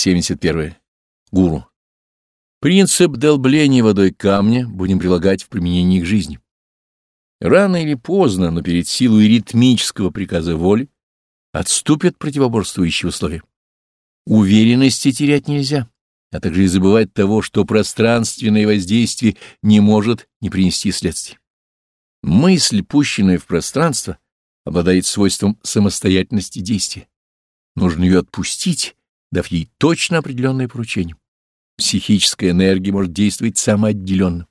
71. Гуру. Принцип долбления водой камня будем прилагать в применении к жизни. Рано или поздно, но перед силой ритмического приказа воли отступят противоборствующие условия. Уверенности терять нельзя, а также и забывать того, что пространственное воздействие не может не принести следствий. Мысль, пущенная в пространство, обладает свойством самостоятельности действия. Нужно ее отпустить, дав ей точно определенное поручение. Психическая энергия может действовать самоотделенно.